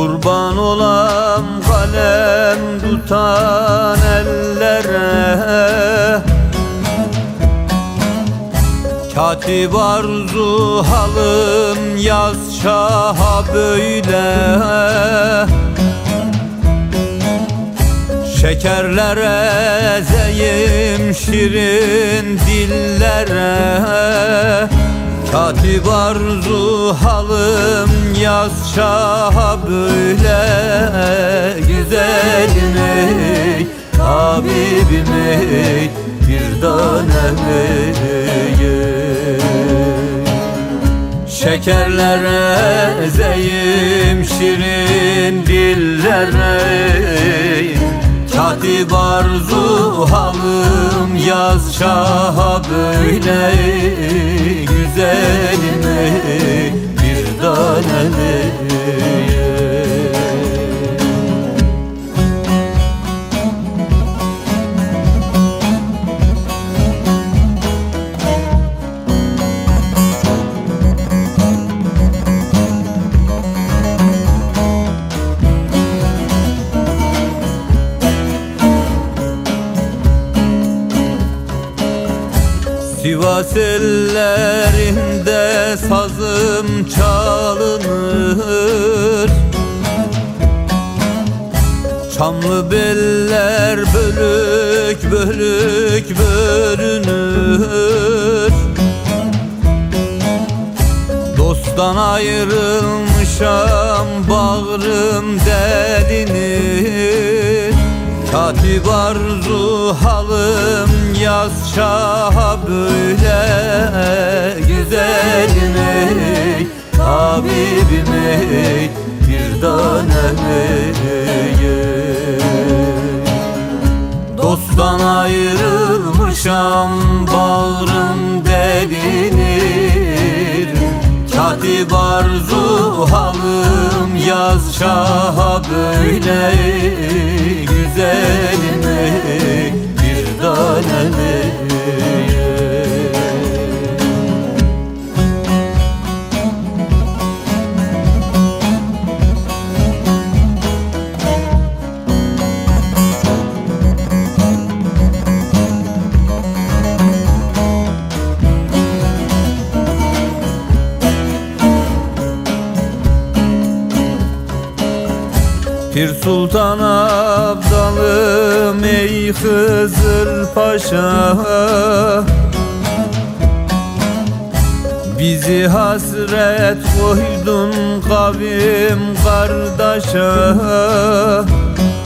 Kurban olam kalem tutan ellere. Katip arzu halım yaz şaha böyle. Şekerlere ezeyim şirin dillere Katip arzu halım yaz şaha böyle Güzelim ey, Habibim ey, bir tanem ey. Şekerlere ezeyim şirin dillere Katip arzu halım yaz şaha böyle Güzelim bir tanem Sivas ellerinde sazım çalınır. Çamlı beller bölük bölük bölünür. Dosttan ayrılmışam bağrım delinir Katip arzu halım yaz şaha böyle Güzelim ey, Habibim ey, bir tanem Dosttan ayrılmışam bağrım delinir. Katip arzu halım yaz şaha böyle Güzelim Pir Sultan Abdalım ey Hızır Paşa. Bizi hasret koydun kavim kardeşe